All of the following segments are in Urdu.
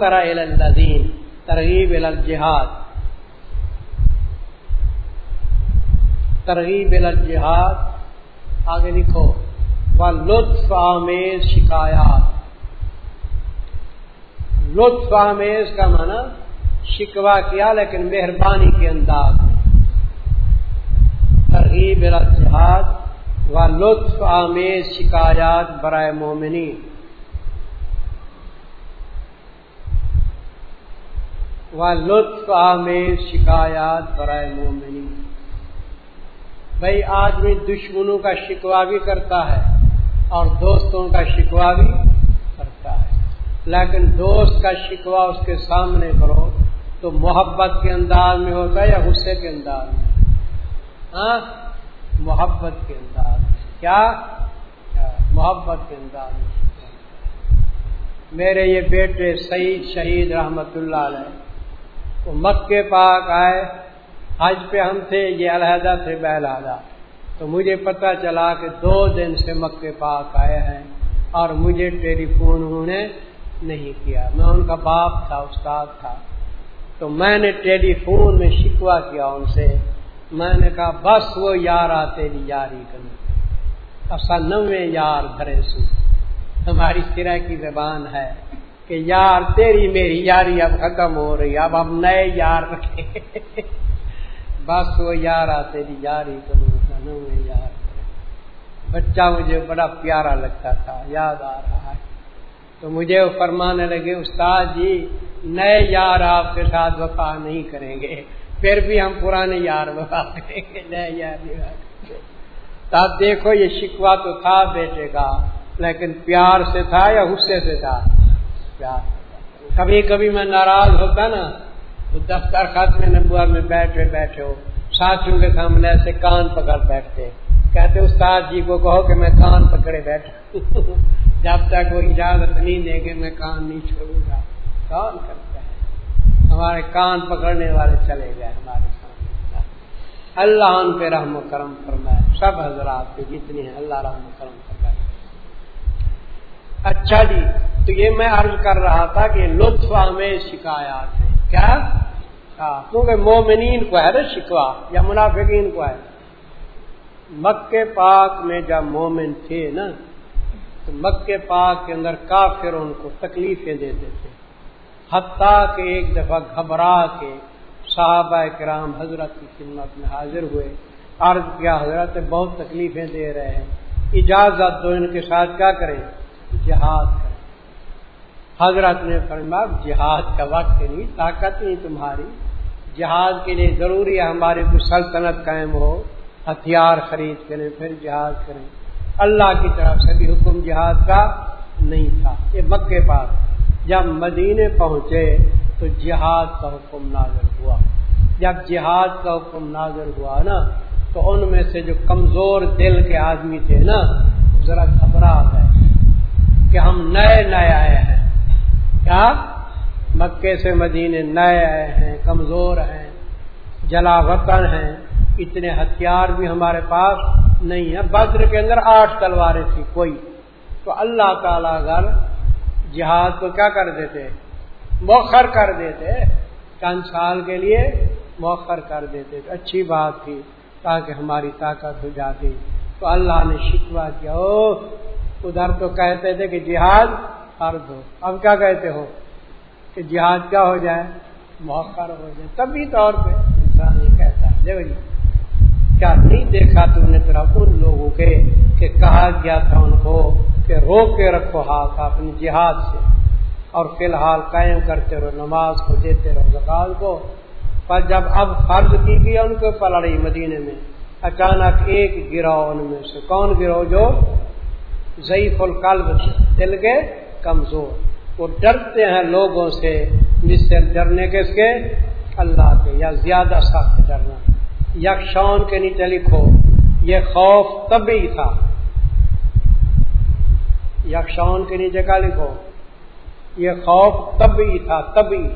کرا الدین ترغیب الجہاد. ترغیب الجہاد، آگے لکھو و لطف آمیز شکایات. لطف آمیز کا معنی شکوا کیا لیکن مہربانی کے انداز میں. ترغیب الجہاد و لطف آمیز شکایات برائے مومنی و لطف آمیز شکایات برائے مومنی بھائی آدمی دشمنوں کا شکوا بھی کرتا ہے اور دوستوں کا شکوا بھی کرتا ہے۔ لیکن دوست کا شکوا اس کے سامنے کرو تو محبت کے انداز میں ہوتا ہے یا غصے کے انداز میں؟ ہاں؟ محبت کے انداز میں۔ کیا؟ محبت کے انداز میں۔ میرے یہ بیٹے سعید شہید رحمت اللہ علیہ وہ مکے پاک آئے، حج پہ ہم تھے، یہ علیحدہ تھے بہلادہ تو مجھے پتا چلا کہ دو دن سے مکے پاک آئے ہیں اور مجھے ٹیلی فون انہوں نے نہیں کیا۔ میں ان کا باپ تھا، استاد تھا۔ تو میں نے ٹیلی فون میں شکوا کیا ان سے۔ میں نے کہا، بس وہ یار آتے یاری کرنے اصا نویں یار بھرے سو۔ ہماری سرا کی زبان ہے۔ کہ یار تیری میری یاری اب ختم ہو رہی اب ہم نئے یار رکھے۔ بس وہ یار تیری یاری کروں یار۔ بچہ مجھے بڑا پیارا لگتا تھا، یاد آ رہا ہے۔ تو مجھے وہ فرمانے لگے، استاد جی نئے یار آپ کے ساتھ وفا نہیں کریں گے، پھر بھی ہم پرانے یار وفا کریں گے، نئے یار تو آپ دیکھو، یہ شکوا تو تھا بیٹے کا، لیکن پیار سے تھا یا غصے سے تھا؟ کبھی کبھی میں ناراض ہوتا نا، تو دفتر خط میں میں بیٹھے بیٹھے ہو، ساتھیوں کے سامنے ایسے کان پکڑ بیٹھتے۔ کہتے، استاد جی کو کہو کہ میں کان پکڑے بیٹھا۔ جب تک وہ اجازت نہیں دے گے میں کان نہیں چھوڑوں گا۔ کون کرتا ہے؟ ہمارے کان پکڑنے والے چلے گئے ہمارے سامنے۔ اللہ ان پہ رحم و کرم فرمائے۔ سب حضرات کے جتنے ہیں، اللہ رحم و کرم فرمائے۔ اچھا جی تو یہ میں عرض کر رہا تھا کہ لطف ہمیں شکایات ہیں کیا؟ ہاں، کیونکہ مومنین کو ہے نا شکوا یا منافقین کو ہے۔ مکے پاک میں جب مومن تھے نا، تو مکے پاک کے اندر کافر ان کو تکلیفیں دیتے تھے۔ حتیٰ کہ ایک دفعہ گھبرا کے صحابہ کرام حضرت کی خدمت میں حاضر ہوئے۔ عرض کیا، حضرت بہت تکلیفیں دے رہے ہیں۔ اجازت دو ان کے ساتھ کیا کریں؟ جہاد کریں۔ حضرت نے فرما جہاد کا وقت نہیں، طاقت نہیں تمہاری۔ جہاد کے لیے ضروری ہے ہمارے کو سلطنت قائم ہو، ہتھیار خرید کریں، پھر جہاد کریں۔ اللہ کی طرف سے بھی حکم جہاد کا نہیں تھا۔ یہ مکے پاس جب مدینے پہنچے تو جہاد کا حکم نازل ہوا۔ جب جہاد کا حکم نازل ہوا نا، تو ان میں سے جو کمزور دل کے آدمی تھے نا ذرا گھبرا ہے کہ ہم نئے نئے آئے ہیں۔ کیا؟ مکے سے مدینے نئے آئے ہیں، کمزور ہیں، جلا وطن ہیں۔ اتنے ہتھیار بھی ہمارے پاس نہیں ہے بدر کے اندر آٹھ تلواریں تھی کوئی۔ تو اللہ تعالی اگر جہاد کو کیا کر دیتے؟ موخر کر دیتے۔ چند سال کے لیے موخر کر دیتے۔ اچھی بات تھی تاکہ ہماری طاقت ہو جاتی۔ تو اللہ نے شکوا کیا او ادھر تو کہتے تھے کہ جہاد فرض ہو۔ اب کیا کہتے ہو؟ کہ جہاد کیا ہو جائے؟ موخر ہو جائے۔ تبھی طور پہ انسان یہ کہتا ہے۔ دیکھو جی کیا نہیں دیکھا تم نے طرف ان لوگوں کے کہ کہا گیا تھا ان کو کہ روک کے رکھو ہاتھ اپنی جہاد سے اور فی الحال قائم کرتے رہو، نماز کو دیتے رہو زکال کو۔ پر جب اب فرض کی گئی ان کے پلڑی مدینے میں، اچانک ایک گراؤ ان میں سے، کون گروہ جو ضعیف القلب دل کے کمزور۔ وہ ڈرتے ہیں لوگوں سے۔ جس سے ڈرنے کے اس کے اللہ کے، یا زیادہ سخت ڈرنا۔ یکشان کے نیچے لکھو، یہ خوف تبھی تھا۔ یکشان کے نیچے کا لکھو، یہ خوف تبھی تھا تبھی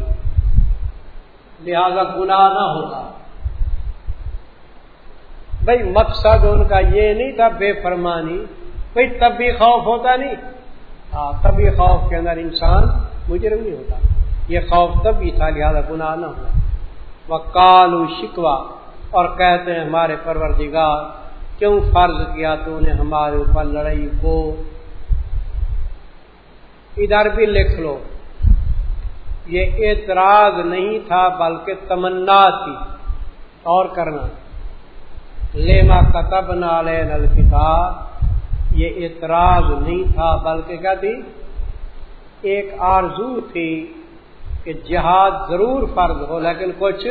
لہذا گناہ نہ ہوگا بھائی مقصد ان کا یہ نہیں تھا، بے فرمانی۔ بھائی، تب بھی خوف ہوتا نہیں۔ ہاں تبھی خوف کے اندر انسان مجرم نہیں ہوتا۔ یہ خوف تب بھی تھا لہٰذا گناہ نہ ہوا۔ وہ کالو شکوا اور کہتے ہیں ہمارے پروردگار، کیوں فرض کیا تو نے ہمارے اوپر لڑائی کو؟ ادھر بھی لکھ لو۔ یہ اعتراض نہیں تھا، بلکہ تمنا تھی۔ اور کرنا۔ لیما کتب نال کتاب یہ اعتراض نہیں تھا، بلکہ کیا تھی؟ ایک آرزو تھی کہ جہاد ضرور فرض ہو، لیکن کچھ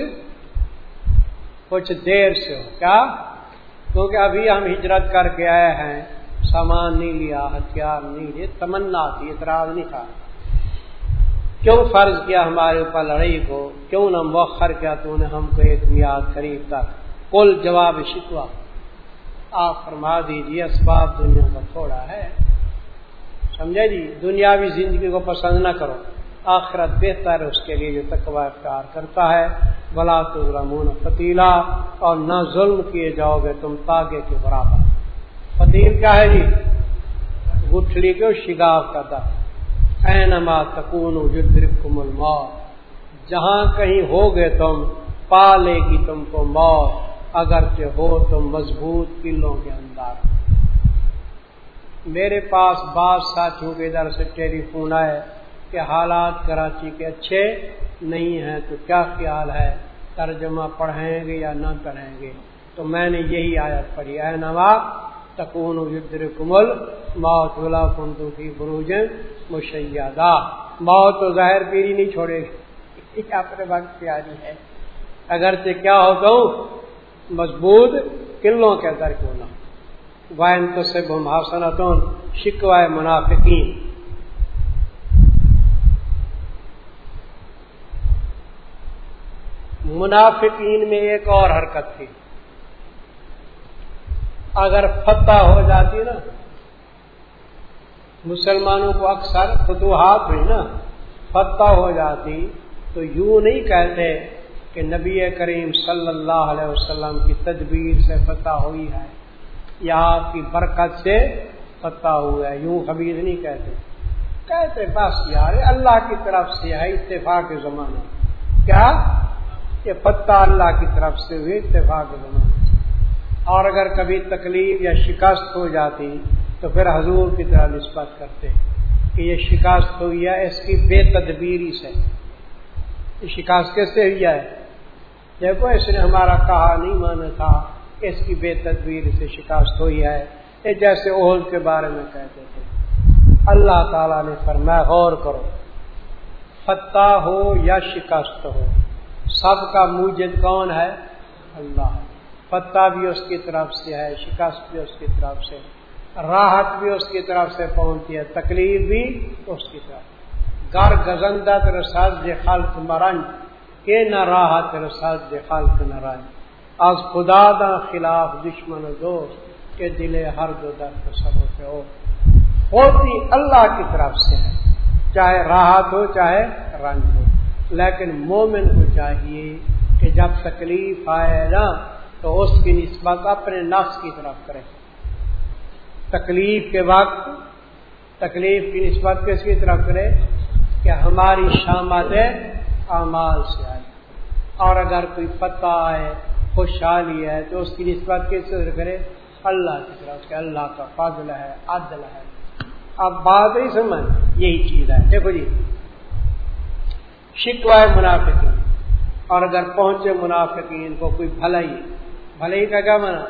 کچھ دیر سے ہو۔ کیا؟ کیونکہ ابھی ہم ہجرت کر کے آئے ہیں، سامان نہیں لیا، ہتھیار نہیں لیے تمنا تھی، اعتراض نہیں تھا۔ کیوں فرض کیا ہمارے اوپر لڑائی کو؟ کیوں نہ مؤخر کیا تو نے ہم کو ایک میاد قریب تک؟ کل جواب شکوا آپ فرما دیجیے اسباب دنیا کا تھوڑا ہے۔ سمجھے جی؟ دنیاوی زندگی کو پسند نہ کرو۔ آخرت بہتر ہے اس کے لیے جو تقوا اختیار کرتا ہے۔ بلا تو رمون فتیلا، اور نہ ظلم کیے جاؤ گے تم تاگے کے برابر۔ فتیل کیا ہے جی؟ گٹھڑی کے شگاف کا در اینما تکون جدرکم الموت۔ جہاں کہیں ہوگے تم پا لے گی تم کو موت۔ اگرچہ ہو تم مضبوط قلوں کے اندر۔ میرے پاس بعض ساتھیوں کے ادھر سے ٹیلی فون آئے کہ حالات کراچی کے اچھے نہیں ہیں، تو کیا خیال ہے؟ ترجمہ پڑھیں گے یا نہ پڑھیں گے؟ تو میں نے یہی آیت پڑھی، اے نوا تکون کمل موت ولا کنتو کی بروج مشیادہ موت تو ظاہر پیری نہیں چھوڑے گی۔ اپنے وقت پیاری ہے۔ اگر سے کیا ہوتا ہوں مضبوط قلوں کے اندر کیوں نہ وائن تو سے محاسنتون شکوائے منافقین۔ منافقین میں ایک اور حرکت تھی۔ اگر فتح ہو جاتی نا، مسلمانوں کو اکثر فتوحات ہوئی نا، فتح ہو جاتی تو یوں نہیں کہتے کہ نبی کریم صلی اللہ علیہ وسلم کی تدبیر سے فتح ہوئی ہے یا آپ کی برکت سے فتح ہوا ہے، یوں خبیر نہیں کہتے۔ کہتے بس یار اللہ کی طرف سے ہے، اتفاق کے زمانے۔ کیا؟ یہ پتہ اللہ کی طرف سے ہوئی، اتفاق اور اگر کبھی تکلیف یا شکست ہو جاتی تو پھر حضور کی طرح نسبت کرتے کہ یہ شکست ہوئی ہے، اس کی بے تدبیری سے۔ یہ شکست کیسے ہوئی ہے؟ دیکھو، اس نے ہمارا کہا، نہیں مانا تھا اس کی بے تدبیر سے شکست ہوئی ہے۔ یہ جیسے اہل کے بارے میں کہتے تھے۔ اللہ تعالی نے فرمایا، غور کرو۔ فتح ہو یا شکست ہو، سب کا موجد کون ہے؟ اللہ۔ فتح بھی اس کی طرف سے ہے، شکست بھی اس کی طرف سے راحت بھی اس کی طرف سے پہنچتی ہے، تکلیف بھی اس کی طرف۔ گر گزندہ رسد خلق مرنج۔ کے نہ راحت رسد خلق نہ رنج آج خدا دا خلاف دشمن دوست کے دل ہر دو درد سب سے ہو۔ ہوتی اللہ کی طرف سے ہے۔ چاہے راحت ہو چاہے رنج ہو۔ لیکن مومن کو چاہیے کہ جب تکلیف آئے نا، تو اس کی نسبت اپنے نفس کی طرف کرے۔ تکلیف کے وقت، تکلیف کی نسبت کس کی طرف کرے؟ کہ ہماری شامت اعمال سے آئے۔ اور اگر کوئی پتہ آئے خوشحالی ہے، تو اس کی نسبت کس طرح کرے؟ اللہ کی طرف کہ اللہ کا فضل ہے، عدل ہے۔ اب بات ہی سمجھ یہی چیز ہے۔ دیکھو جی شکوائے منافقین۔ اور اگر پہنچے منافقین کو کوئی بھلائی بھلائی کا کیا منا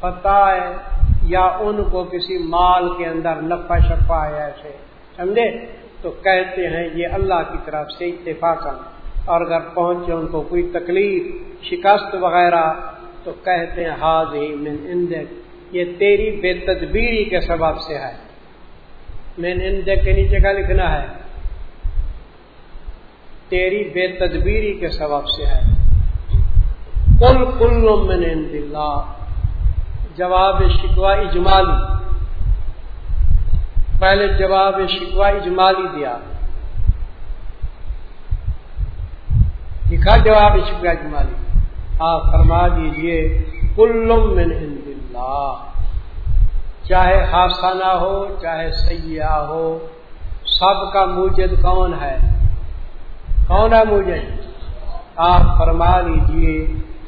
پتا ہے، یا ان کو کسی مال کے اندر نفع، شفا ہے ایسے، سمجھے؟ تو کہتے ہیں، یہ اللہ کی طرف سے اتفاق اور اگر پہنچے ان کو کوئی تکلیف، شکست وغیرہ، تو کہتے ہیں حاض ہی من اندک یہ تیری بے تدبیری کے سبب سے ہے۔ مین اندک کے نیچے کا لکھنا ہے؟ تیری بے تدبیری کے سبب سے ہے۔ کل کل من اللہ۔ جواب شکوا اجمالی۔ پہلے جواب شکوا اجمالی دیا۔ لکھا جواب شکوا اجمالی آپ فرما دیجیے، کل من عند اللہ۔ چاہے حادثہ ہو، چاہے سیاح ہو، سب کا موجد کون ہے؟ کون ہے مجھے آپ فرما لیجیے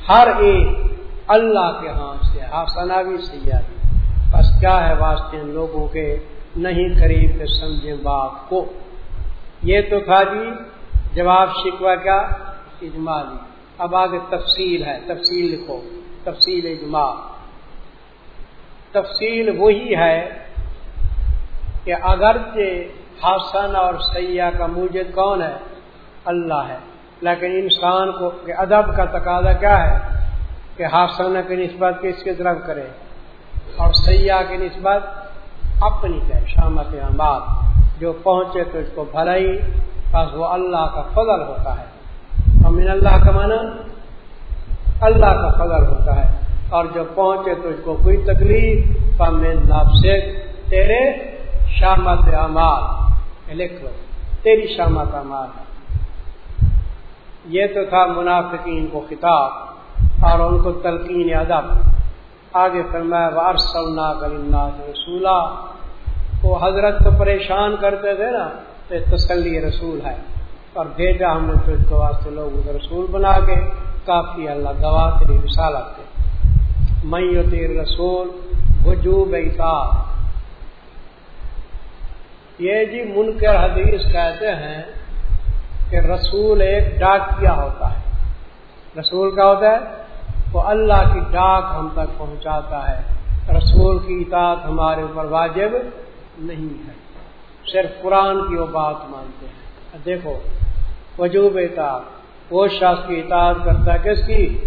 ہر ایک اللہ کے ہاتھ سے ہاسنا بھی سیاح بھی۔ بس کیا ہے واسطے ان لوگوں کے نہیں قریب کے سمجھے بات کو؟ یہ تو تھا جی جواب شکوا اجمالی اب آگے تفصیل ہے، تفصیل لکھو۔ تفصیل اجماع۔ تفصیل وہی ہے کہ اگرچہ حسن اور سیاح کا موجد کون ہے؟ اللہ ہے۔ لیکن انسان کو کہ ادب کا تقاضا کیا ہے؟ کہ حسن کی نسبت کس کی طرف کرے اور سیاح کی نسبت اپنی ہے شامت احمد جو پہنچے تو اس کو بھلائی، بس وہ اللہ کا فضل ہوتا ہے۔ امین اللہ کا مانا اللہ کا فضل ہوتا ہے۔ اور جو پہنچے تو اس کو کوئی تکلیف سے تیرے شامت امال لکھ لو، تیری شامت امال یہ تو تھا منافقین کو خطاب اور ان کو تلقین ادب۔ آگے فرمایا وارسلنا کرنا رسولہ وہ حضرت کو پریشان کرتے تھے نا، تو تسلی رسول ہے۔ اور بھیجا ہم نے تو اس کو واسطے لوگوں کو رسول بنا کے، کافی اللہ گواہ تیری رسالت کے۔ میں تیر رسول وجوب اطاعت یہ جی منکر حدیث کہتے ہیں کہ رسول ایک ڈاک کیا ہوتا ہے۔ رسول کا ہوتا ہے، وہ اللہ کی ڈاک ہم تک پہنچاتا ہے۔ رسول کی اطاعت ہمارے اوپر واجب نہیں ہے۔ صرف قرآن کی وہ بات مانتے ہیں۔ دیکھو وجوب اطاعت وہ شخص کی اطاعت کرتا ہے کس کی؟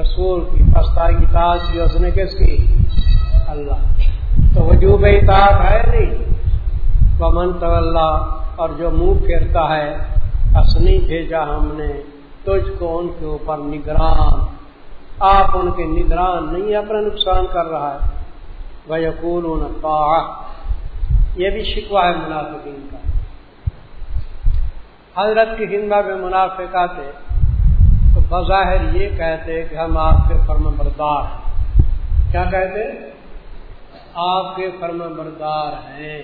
رسول کی پستا کی، اطاعت کی اس نے کس کی؟ اللہ۔ تو وجوب اطاعت ہے نہیں۔ ومن تو اللہ اور جو منہ پھیرتا ہے اصنی بھیجا ہم نے، تجھ کو ان کے اوپر نگران۔ آپ ان کے نگران نہیں، اپنا نقصان کر رہا ہے۔ وہ یقول یہ بھی شکوا ہے منافقین کا۔ حضرت کی ہندا میں منافق آتے تو بظاہر یہ کہتے کہ ہم آپ کے فرم بردار ہیں۔ کیا کہتے؟ آپ کے فرم بردار ہیں۔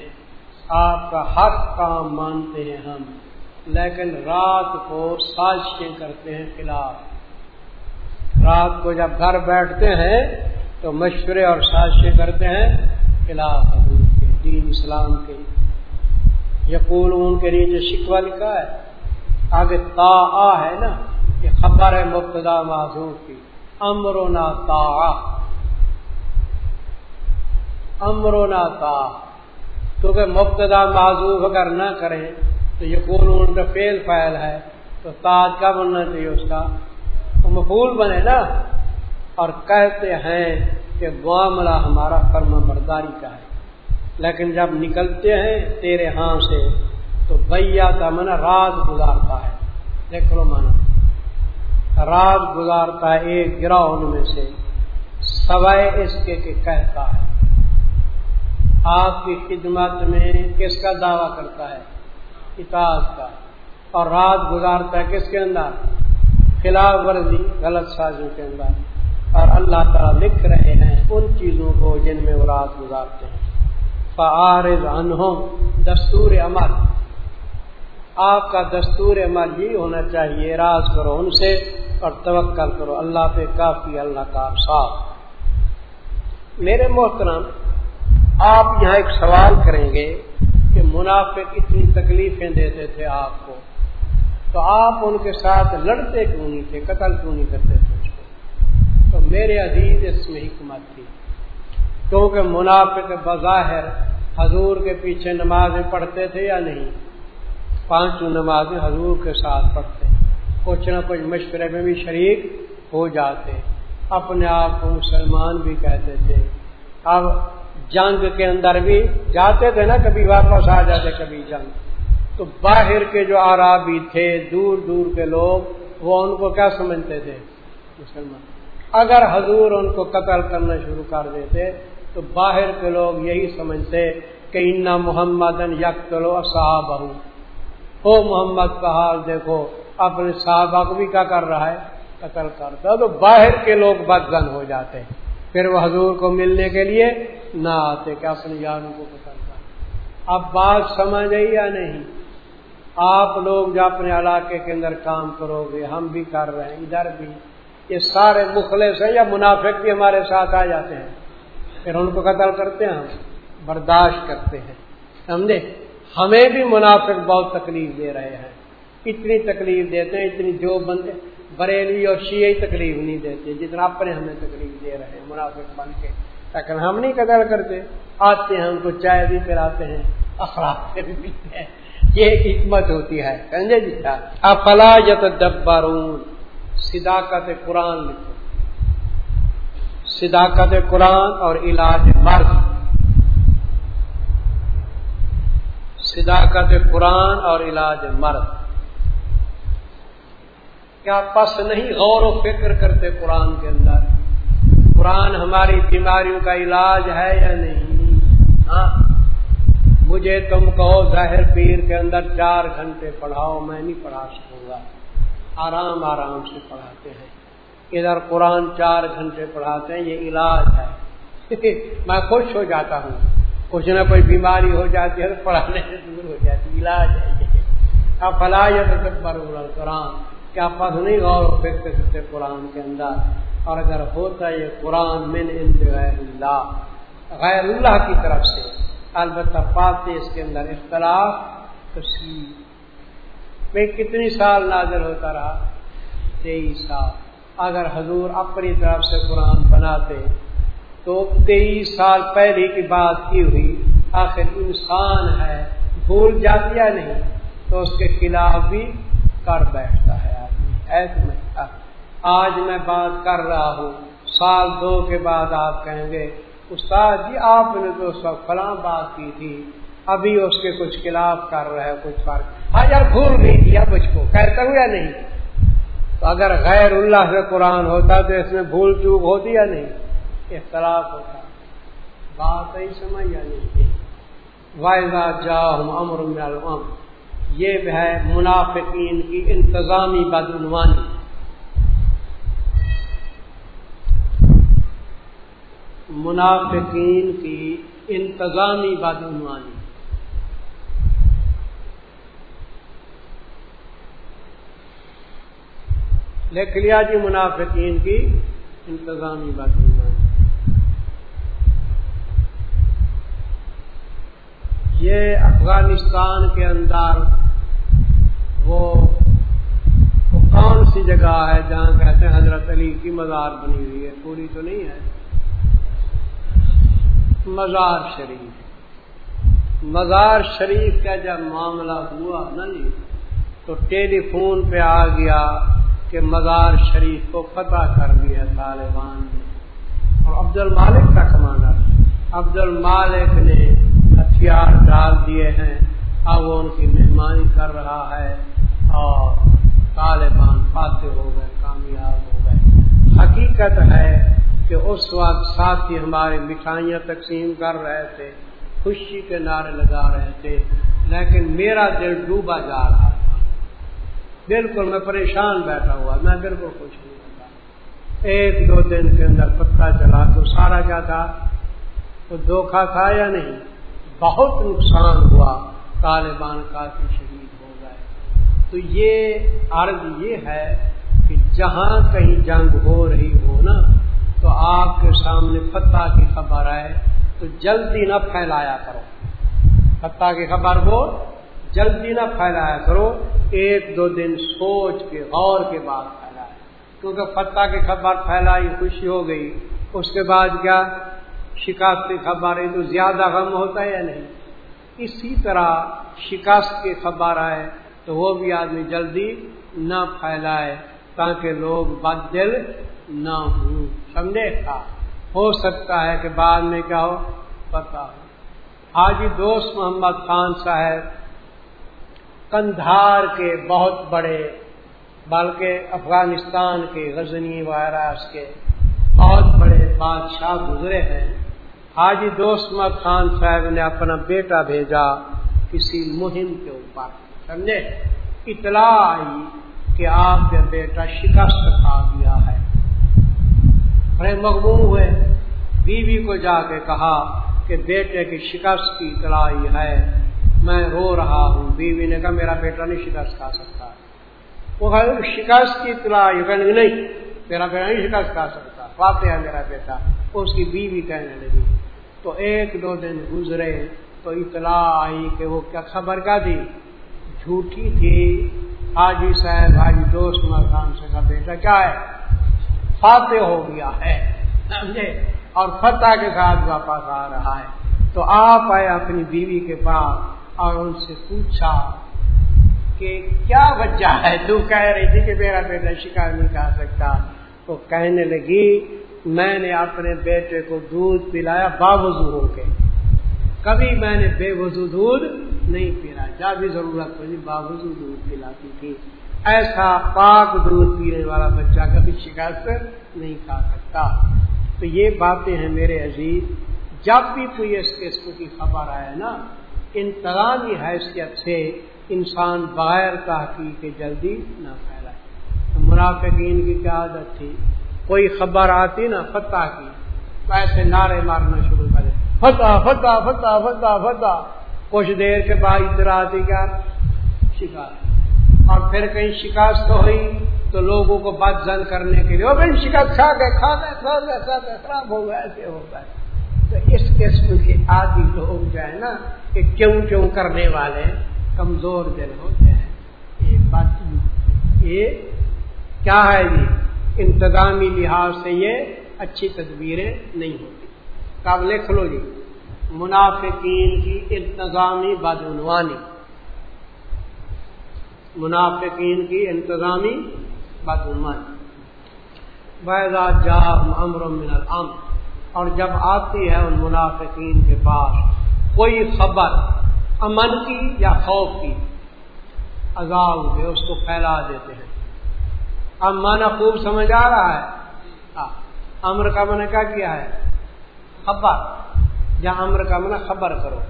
آپ کا حق کام مانتے ہیں ہم، لیکن رات کو سازشیں کرتے ہیں خلاف۔ رات کو جب گھر بیٹھتے ہیں، تو مشورے اور سازشیں کرتے ہیں خلاف۔ حضور کے دین اسلام کے یقول ان کے نیچے شکوا لکھا ہے، آگے تا آ ہے نا یہ خبر ہے مبتدا معذور کی۔ امرونا تا امرونا تا کیونکہ مبتدا معذوف اگر نہ کریں، تو یہ کا فیل فائل ہے، تو تاج کا بننا چاہیے اس کا۔ وہ مفول بنے نا۔ اور کہتے ہیں کہ معاملہ ہمارا فرم برداری کا ہے۔ لیکن جب نکلتے ہیں تیرے ہاں سے، تو بھیا کا من رات گزارتا ہے۔ دیکھ لو مانا، رات گزارتا ہے ایک گراؤ ان میں سے، سوائے اس کے کہ کہتا ہے، آپ کی خدمت میں کس کا دعویٰ کرتا ہے؟ اطاعت کا۔ اور رات گزارتا ہے کس کے اندر؟ خلاف ورزی، غلط سازوں کے اندر۔ اور اللہ تعالیٰ لکھ رہے ہیں ان چیزوں کو جن میں وہ رات گزارتے ہیں۔ فعارض انہوں دستور عمل۔ آپ کا دستور عمل یہ ہونا چاہیے۔ راز کرو ان سے اور توکل کرو۔ اللہ پہ کافی اللہ کا صاف۔ میرے محترم، آپ یہاں ایک سوال کریں گے کہ منافق اتنی تکلیفیں دیتے تھے آپ کو، تو آپ ان کے ساتھ لڑتے کیوں نہیں تھے؟ قتل کیوں نہیں کرتے تھے اس کو؟ تو میرے عزیز، اس میں حکمت تھی۔ کیونکہ منافق بظاہر حضور کے پیچھے نمازیں پڑھتے تھے یا نہیں؟ پانچوں نمازیں حضور کے ساتھ پڑھتے۔ کچھ نہ کچھ مشورے میں بھی شریک ہو جاتے۔ اپنے آپ کو مسلمان بھی کہتے تھے۔ اب جنگ کے اندر بھی جاتے تھے نا، کبھی واپس آ جاتے، کبھی جنگ۔ تو باہر کے جو آرابی تھے، دور دور کے لوگ، وہ ان کو کیا سمجھتے تھے؟ مسلمان۔ اگر حضور ان کو قتل کرنا شروع کر دیتے تو باہر کے لوگ یہی سمجھتے کہ انا محمد یک یکلو صاحب ہو محمد کا حال دیکھو، اپنے صحابہ کو بھی کیا کر رہا ہے؟ قتل کرتا تو باہر کے لوگ بدزن ہو جاتے ہیں۔ پھر وہ حضور کو ملنے کے لیے نہ آتے کہ اپنی جانوں کو پسند اب بات سمجھ آئی یا نہیں؟ آپ لوگ جو اپنے علاقے کے اندر کام کرو گے، ہم بھی کر رہے ہیں، ادھر بھی۔ یہ سارے مخلص ہیں یا منافق بھی ہمارے ساتھ آ جاتے ہیں۔ پھر ان کو قتل کرتے ہیں ہم، برداشت کرتے ہیں۔ سمجھے ہمیں بھی منافق بہت تکلیف دے رہے ہیں۔ اتنی تکلیف دیتے ہیں، اتنی جو بندے بریلی اور شیعہ تکلیف نہیں دیتے، جتنا اپنے ہمیں تکلیف دے رہے ہیں، منافق بن کے۔ لیکن ہم نہیں قدر کرتے۔ آتے ہیں ان کو چائے بھی پلاتے ہیں، اخلاق سے بھی پیتے ہیں۔ یہ حکمت ہوتی ہے۔ سمجھے جی افلا یت دبارون صداقت قرآن لکھو۔ صداقت قرآن اور علاج مرض۔ صداقت قرآن اور علاج مرض۔ کیا پس نہیں غور و فکر کرتے قرآن کے اندر؟ قرآن ہماری بیماریوں کا علاج ہے یا نہیں؟ ہاں۔ مجھے تم کہو ظاہر پیر کے اندر چار گھنٹے پڑھاؤ، میں نہیں پڑھا سکوں گا۔ آرام آرام سے پڑھاتے ہیں۔ ادھر قرآن چار گھنٹے پڑھاتے ہیں، یہ علاج ہے۔ میں خوش ہو جاتا ہوں۔ کچھ نہ کوئی بیماری ہو جاتی ہے تو پڑھانے سے دور ہو جاتی علاج ہے اب فلاح قرآن کیا پس نہیں غور و فکر کرتے قرآن کے اندر۔ اور اگر ہوتا یہ قرآن من غیر اللہ غیر اللہ کی طرف سے۔ البتہ پاتے اس کے اندر اختلاف تشریح میں کتنی سال نازل ہوتا رہا؟ تیئیس سال۔ اگر حضور اپنی طرف سے قرآن بناتے تو تیئیس سال پہلے کی بات کی ہوئی، آخر انسان ہے، بھول جاتی یا نہیں؟ تو اس کے خلاف بھی کر بیٹھتا ہے آدمی۔ ایسے میں آج میں بات کر رہا ہوں، سال دو کے بعد آپ کہیں گے، استاد جی آپ نے تو اس وقت فلاں بات کی تھی، ابھی اس کے کچھ خلاف کر رہا ہے کچھ فرق۔ ہاں یار، بھول نہیں دیا مجھ کو، کہتا ہوں یا نہیں؟ تو اگر غیر اللہ سے قرآن ہوتا تو اس میں بھول چوک ہوتی یا نہیں؟ اختلاف ہوتا۔ بات ہی سمجھ یا نہیں؟ واحدہ جا امر یہ ہے منافقین کی انتظامی بدعنوانی۔ منافقین کی انتظامی بدعنوانی۔ لکھ لیا جی منافقین کی انتظامی بدعنوانی یہ افغانستان کے اندر وہ کون سی جگہ ہے جہاں کہتے ہیں حضرت علی کی مزار بنی ہوئی ہے؟ پوری تو نہیں ہے۔ مزار شریف۔ مزار شریف کا جب معاملہ ہوا نا جی تو ٹیلی فون پہ آ گیا۔ کہ مزار شریف کو فتح کر دیا طالبان نے اور عبد المالک کا کمانڈر عبد المالک نے ہتھیار ڈال دیے ہیں، اب وہ ان کی مہمانی کر رہا ہے اور طالبان فاتح ہو گئے، کامیاب ہو گئے۔ حقیقت ہے کہ اس وقت ساتھی ہمارے مٹھائیاں تقسیم کر رہے تھے، خوشی کے نعرے لگا رہے تھے، لیکن میرا دل ڈوبا جا رہا بالکل میں پریشان بیٹھا ہوا، میں بالکل خوش نہیں ہوتا ایک دو دن کے اندر پتہ چلا تو سارا کیا تھا تو دھوکھا تھا یا نہیں؟ بہت نقصان ہوا۔ طالبان کافی شہید ہو گئے۔ تو یہ عرض یہ ہے کہ جہاں کہیں جنگ ہو رہی ہو نا، تو آپ کے سامنے فتح کی خبر آئے تو جلدی نہ پھیلایا کرو۔ فتح کی خبر ہو جلدی نہ پھیلایا کرو، ایک دو دن سوچ کے، غور کے بعد پھیلائے کیونکہ فتح کی خبر پھیلائی، خوشی ہو گئی۔ اس کے بعد کیا؟ شکست کی خبر ہے تو زیادہ غم ہوتا ہے یا نہیں؟ اسی طرح شکست کی خبر آئے تو وہ بھی آدمی جلدی نہ پھیلائے تاکہ لوگ بد دل نہ ہوں۔ سمجھے؟ کا ہو سکتا ہے کہ بعد میں کیا ہو؟ پتا ہو۔ حاجی دوست محمد خان صاحب کندھار کے بہت بڑے، بلکہ افغانستان کے غزنی وغیرہ کے بہت بڑے بادشاہ گزرے ہیں۔ حاجی دوست محمد خان صاحب نے اپنا بیٹا بھیجا کسی مہم کے اوپر۔ سمجھے؟ اطلاع آئی کہ آپ کا بیٹا شکست کھا گیا ہے۔ بڑے مقبول ہوئے۔ بیوی کو جا کے کہا کہ بیٹے کی شکست کی اطلاع ہے۔ میں رو رہا ہوں، بیوی نے کہا میرا بیٹا نہیں شکست کھا سکتا۔ وہ شکست کی اطلاع یہ کہنے نہیں، میرا بیٹا نہیں شکست کھا سکتا۔ فاتح ہے میرا بیٹا۔ اس کی بیوی کہنے لگی۔ تو ایک دو دن گزرے، تو اطلاع آئی کہ وہ کیا خبر کا تھی؟ جھوٹی تھی۔ حاجی صاحب، حاجی دوست خان سے کا بیٹا، کیا ہے؟ فاتح ہو گیا ہے، سمجھے؟ اور فتح کے ساتھ واپس آ رہا ہے۔ تو آپ آئے اپنی بیوی کے پاس۔ اور ان سے پوچھا کہ کیا وجہ ہے؟ تو کہہ رہی تھی کہ میرا بیٹا شکار نہیں کھا سکتا۔ تو کہنے لگی، میں نے اپنے بیٹے کو دودھ پلایا باوضو ہو کے۔ کبھی میں نے بے وضو دودھ نہیں پیلا۔ جب بھی ضرورت پڑی، باوضو دودھ پلاتی تھی۔ ایسا پاک دودھ پینے والا بچہ کبھی شکایت نہیں کھا سکتا۔ تو یہ باتیں ہیں میرے عزیز، جب بھی کوئی اس قسم کی خبر آئے نا انتظامی حیثیت سے انسان بغیر تحقیق جلدی نہ پھیلائے۔ منافقین کی کیا عادت تھی؟ کوئی خبر آتی نا فتح کی، تو ایسے نعرے مارنا شروع کرے فتح فتح فتح فتح فتح۔ کچھ دیر کے بعد ادھر آتی کیا؟ شکایت۔ اور پھر کہیں شکست ہوئی، تو لوگوں کو بد زن کرنے کے لیے وہ بھائی شکست کھا گئے کھا گئے کھا گئے کھا گئے، خراب ہو گئے، ایسے ہو گئے۔ تو اس قسم کے آدھی لوگ جو ہے نا کہ کیوں کیوں کرنے والے کمزور دل ہوتے ہیں۔ یہ بات یہ کیا ہے جی؟ انتظامی لحاظ سے یہ اچھی تصویریں نہیں ہوتی۔ کب لکھ لو جی؟ منافقین کی انتظامی بدعنوانی۔ منافقین کی انتظامی بدعنوانی۔ بیضا جا امر من الامر اور جب آتی ہے ان منافقین کے پاس، کوئی خبر امن کی یا خوف کی، عذاب میں اس کو پھیلا دیتے ہیں۔ اب مانا خوب سمجھ آ رہا ہے؟ ہاں۔ امر کا من کیا کیا ہے؟ خبر۔ یا امر کا من خبر کرو۔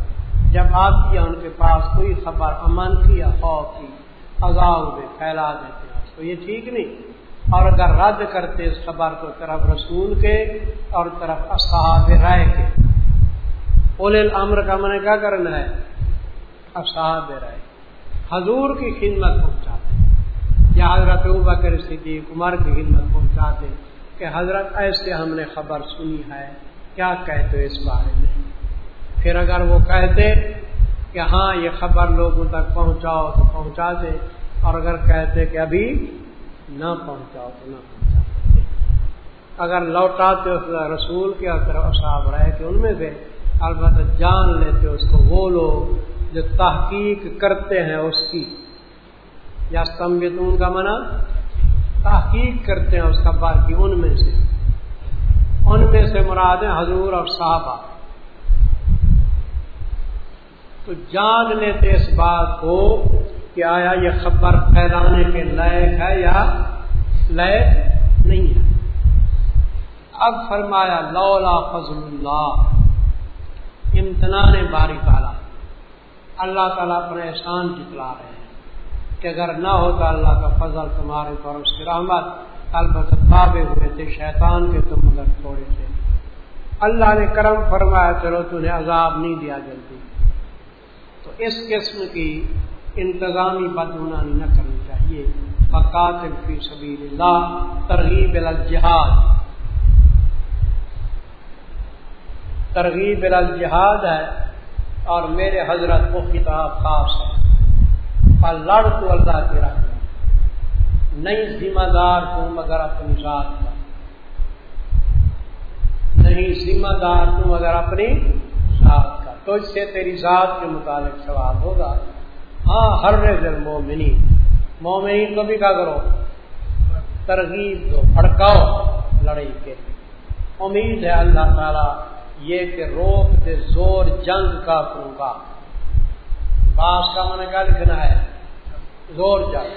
جب آتی ہے ان کے پاس کوئی خبر امن کی یا خوف کی، عذاب میں پھیلا دیتے ہیں۔ تو یہ ٹھیک نہیں۔ اور اگر رد کرتے اس خبر کو طرف رسول کے اور طرف اصحاب رائے کے۔ اول الامر کا میں نے کیا کرنا ہے اصحاب رائے۔ حضور کی خدمت پہنچاتے یا حضرت بکر صدیق، عمر کی خدمت پہنچاتے کہ حضرت ایسے ہم نے خبر سنی ہے، کیا کہتے اس بارے میں؟ پھر اگر وہ کہتے کہ ہاں یہ خبر لوگوں تک پہنچاؤ تو پہنچا دے اور اگر کہتے کہ ابھی نہ پہنچاؤ تو نہ پہنچا اگر لوٹاتے اس رسول کے طرف صاحب رہے کہ ان میں سے البتہ جان لیتے اس کو وہ لوگ جو تحقیق کرتے ہیں اس کی۔ یا استمبتون کا منع تحقیق کرتے ہیں اس کا بار کی ان میں سے۔ ان میں سے مراد ہیں حضور اور صحابہ۔ تو جان لیتے اس بات کو کہ آیا یہ خبر پھیلانے کے لائق ہے یا لائق نہیں ہے۔ اب فرمایا، لولا فضل اللہ، امتنان باری تعالیٰ۔ اللہ تعالیٰ اپنے احسان جتلا رہے ہیں کہ اگر نہ ہوتا اللہ کا فضل تمہارے پر اس کی رحمت، البتہ بابے ہوئے تھے، شیطان کے تم مگر تھوڑے تھے۔ اللہ نے کرم فرمایا، چلو تمہیں عذاب نہیں دیا جلدی۔ تو اس قسم کی انتظامی بدعنانی نہ کرنی چاہیے۔ فقاتل فی سبیل اللہ ترغیب الجہاد۔ ترغیب الجہاد ہے اور میرے حضرت کو کتاب خاص ہے۔ اور لڑ تو اللہ کے رکھ نہیں ذمہ دار تم مگر اپنی ذات کا۔ نہیں ذمہ دار تم اگر اپنی ذات کا۔ تو اس سے تیری ذات کے متعلق سوال ہوگا۔ ہاں ہر دل مومنی مومنی کو بھی کیا کرو؟ ترغیب دو، بھڑکاؤ لڑائی کے۔ امید ہے اللہ تعالی یہ کہ روک دے زور جنگ کا کروں گا باس کا من کیا لکھنا ہے؟ زور جنگ۔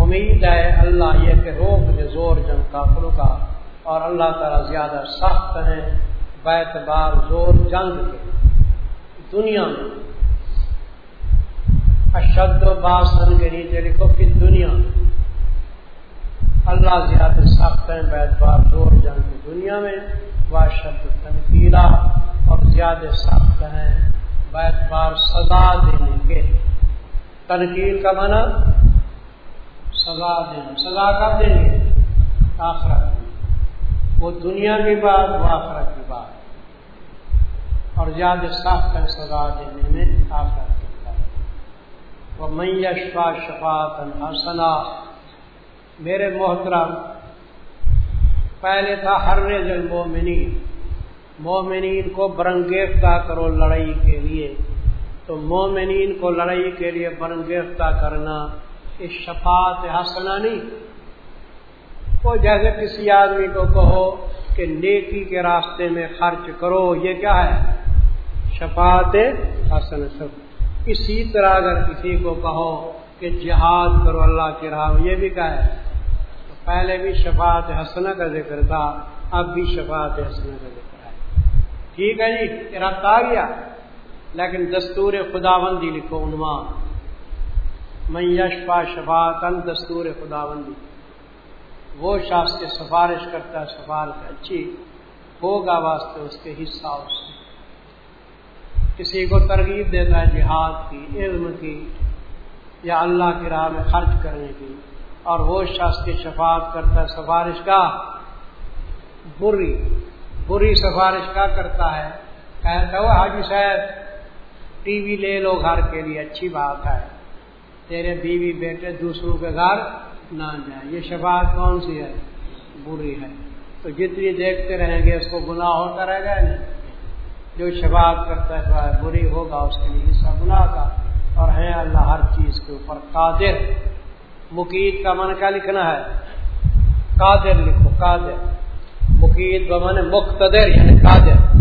امید ہے اللہ یہ کہ روک دے زور جنگ کا کروں گا اور اللہ تعالیٰ زیادہ سخت ہیں بیت بار زور جنگ کے۔ دنیا میں اشد و باسن کے نیچے لکھو کہ دنیا۔ اللہ زیادہ سخت ہیں بیت بار زور جنگ دنیا میں۔ وہ شد تنقیلا اور زیادہ سخت ہیں بار سزا دینے کے۔ تنقید کا منع سزا دینا، سزا کب دیں گے آخرت وہ دنیا کی بات، وہ آخرت کی بات۔ اور زیادہ سخت ہے سزا دینے میں آخرت۔ وہ میشفا شفات حسنا، میرے محترم، پہلے تھا ہر ریز مومنین مومنین کو برنگیفتہ کرو لڑائی کے لیے، تو مومنین کو لڑائی کے لیے برنگیفتہ کرنا یہ شفاعت حسنا نہیں۔ وہ جیسے کسی آدمی کو کہو کہ نیکی کے راستے میں خرچ کرو، یہ کیا ہے؟ شفاعت حسن سب اسی طرح اگر کسی کو کہو کہ جہاد کرو اللہ کی راہ یہ بھی کیا ہے۔ پہلے بھی شفاعت حسنہ کا ذکر تھا، اب بھی شفاعت حسنہ کا ذکر ہے۔ ٹھیک ہے جی ربط آ گیا لیکن دستور خدا بندی لکھو عنوان۔ میں یشفا شفاعت دستور خدا بندی وہ شخص کے سفارش کرتا ہے سفارش اچھی ہوگا واسطے اس کے حصہ اس سے کسی کو ترغیب دیتا ہے جہاد کی، علم کی یا اللہ کی راہ میں خرچ کرنے کی۔ اور وہ شخص کی شفاعت کرتا ہے، سفارش کا بری بری سفارش کا کرتا ہے۔ کہتا ہوا حاجی صاحب، ٹی وی لے لو گھر کے لیے، اچھی بات ہے۔ تیرے بیوی بیٹے دوسروں کے گھر نہ جائیں۔ یہ شفاعت کون سی ہے؟ بری ہے۔ تو جتنی دیکھتے رہیں گے، اس کو گناہ ہوتا رہے گا نہیں؟ جو شفاعت کرتا ہے بری ہوگا، اس کے لیے حصہ گناہ کا اور ہے اللہ ہر چیز کے اوپر قادر۔ مقید کا من کیا لکھنا ہے؟ قادر لکھو، قادر۔ مقید بمن مقتدر یعنی قادر۔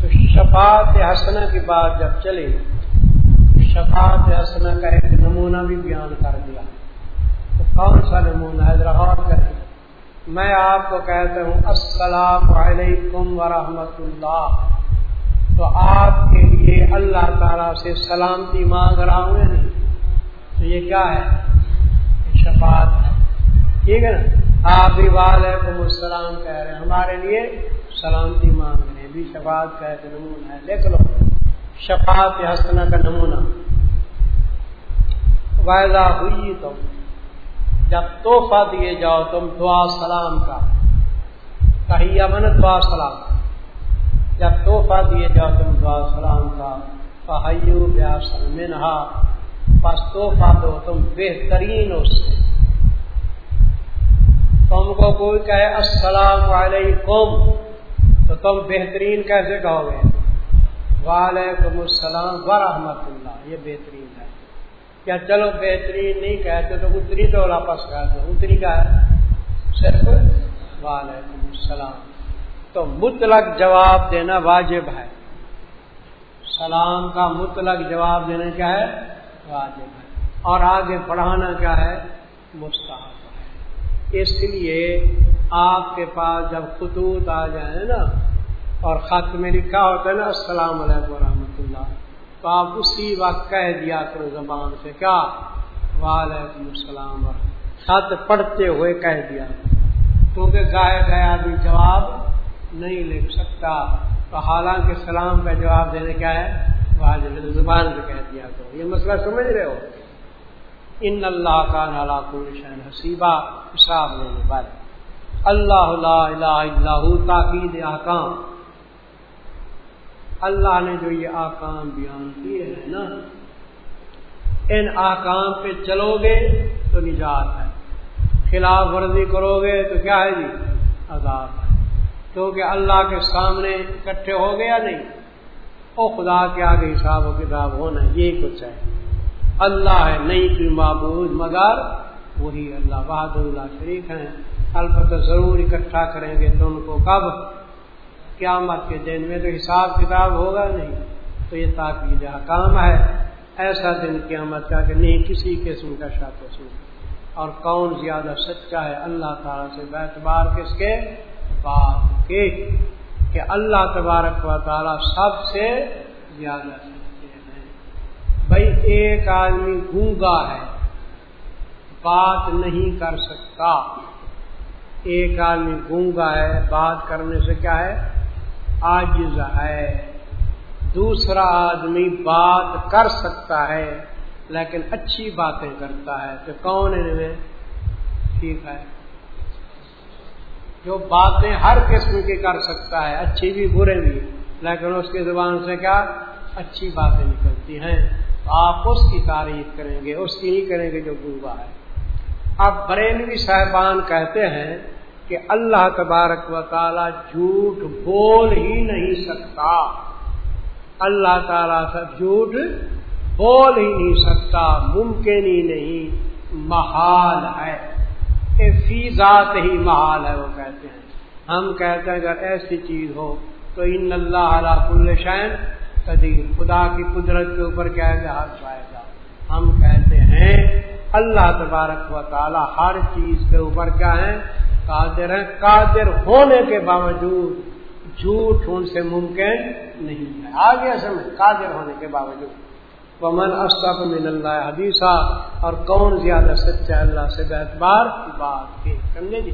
تو شفاعت حسنہ کی بات جب چلی، شفاعت حسنہ کا ایک نمونہ بھی بیان کر دیا۔ تو کون سا نمونہ ہے؟ غور کریں میں آپ کو کہتا ہوں، السلام علیکم ورحمۃ اللہ۔ تو آپ کے لیے اللہ تعالی سے سلامتی مانگ رہا ہوں نہیں؟ تو یہ کیا ہے؟ شفاعت ہے۔ ٹھیک ہے نا؟ آپ بھی وعلیکم السلام کہہ رہے ہیں۔ ہمارے لیے سلامتی مانگ رہے ہیں بھی شفاعت کا ایک نمونہ ہے۔ دیکھ لو۔ شفاعت حسنہ کا نمونہ۔ وائدہ ہوئی تم جب توحفہ دیے جاؤ تم دعا سلام کا کہیا من دعا سلام جب توحفہ دیے جاؤ تم دعا سلام کا کہیو بیا سلمنہا پس توحفہ دو تم بہترین اس سے۔ تم کو کوئی کہے السلام علیکم، تو تم بہترین کیسے کہو گے؟ وعلیکم السلام ورحمۃ اللہ۔ یہ بہترین ہے۔ کیا چلو بہترین نہیں کہتے تو اتری تو واپس کہتے اتری کا ہے صرف وعلیکم السلام۔ تو مطلق جواب دینا واجب ہے۔ سلام کا مطلق جواب دینا کیا ہے؟ واجب ہے۔ اور آگے پڑھانا کیا ہے؟ مستحب ہے۔ اس لیے آپ کے پاس جب خطوط آ جائیں نا اور خط میں لکھا ہوتا ہے نا، السلام علیکم ورحمۃ اللہ۔ تو آپ اسی وقت کہہ دیا کرو زبان سے، کیا؟ وعلیکم السلام خط پڑھتے ہوئے کہہ دیا۔ کیونکہ گائے گئے آدمی، جواب نہیں لکھ سکتا۔ تو حالانکہ سلام کا جواب دینے کیا ہے؟ زبان پہ کہہ دیا کرو۔ یہ مسئلہ سمجھ رہے ہو؟ ان اللہ کا نالا شہن حسیبہ حساب لینے والے اللہ لا الہ اللہ تاکید آکام اللہ نے جو یہ آکام بیان کیے ہیں نا، ان آکام پہ چلو گے تو نجات ہے۔ خلاف ورزی کرو گے تو کیا ہے جی؟ عذاب ہے۔ کیونکہ اللہ کے سامنے اکٹھے ہو گیا نہیں؟ او خدا کے آگے حساب و کتاب ہونا یہ کچھ ہے۔ اللہ ہے نہیں کوئی معبود، مگر وہی اللہ بہاد اللہ شریف ہیں۔ البتہ ضرور اکٹھا کریں گے تو ان کو کب؟ قیامت کے دن میں تو حساب کتاب ہوگا نہیں، تو یہ تاکید کام ہے۔ ایسا دن قیامت کا کہ نہیں کسی قسم کا شاپ سو اور کون زیادہ سچا ہے اللہ تعالیٰ سے بیتبار کس کے؟ بات کے۔ کہ اللہ تبارک و تعالی سب سے زیادہ سچے ہیں۔ بھائی ایک آدمی گونگا ہے، بات نہیں کر سکتا۔ ایک آدمی گونگا ہے، بات کرنے سے کیا ہے؟ آجز ہے۔ دوسرا آدمی بات کر سکتا ہے، لیکن اچھی باتیں کرتا ہے۔ تو کون ان میں؟ ٹھیک ہے۔ جو باتیں ہر قسم کی کر سکتا ہے، اچھی بھی، برے بھی، لیکن اس کی زبان سے کیا؟ اچھی باتیں نکلتی ہیں۔ آپ اس کی تعریف کریں گے، اس کی نہیں کریں گے جو گنگا ہے۔ اب بریلوی صاحبان کہتے ہیں کہ اللہ تبارک و تعالی جھوٹ بول ہی نہیں سکتا۔ اللہ تعالیٰ سے جھوٹ بول ہی نہیں سکتا۔ ممکن ہی نہیں۔ محال ہے۔ فی ذات ہی محال ہے وہ کہتے ہیں۔ ہم کہتے ہیں اگر ایسی چیز ہو تو ان اللہ کل شین قدیر۔ خدا کی قدرت کے اوپر کیا ہاتھ پائے گا۔ ہم کہتے ہیں اللہ تبارک و تعالی ہر چیز کے اوپر کیا ہے؟ قادر ہیں، قادر ہونے کے باوجود جھوٹ ان سے ممکن نہیں ہے۔ آگے سمجھ قادر ہونے کے باوجود۔ ومن استف من اللہ حدیثہ اور کون زیادہ سچا اللہ سے بہتبار بات کے سمجھے جی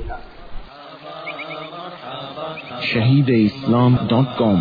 شہید اسلام ڈاٹ کام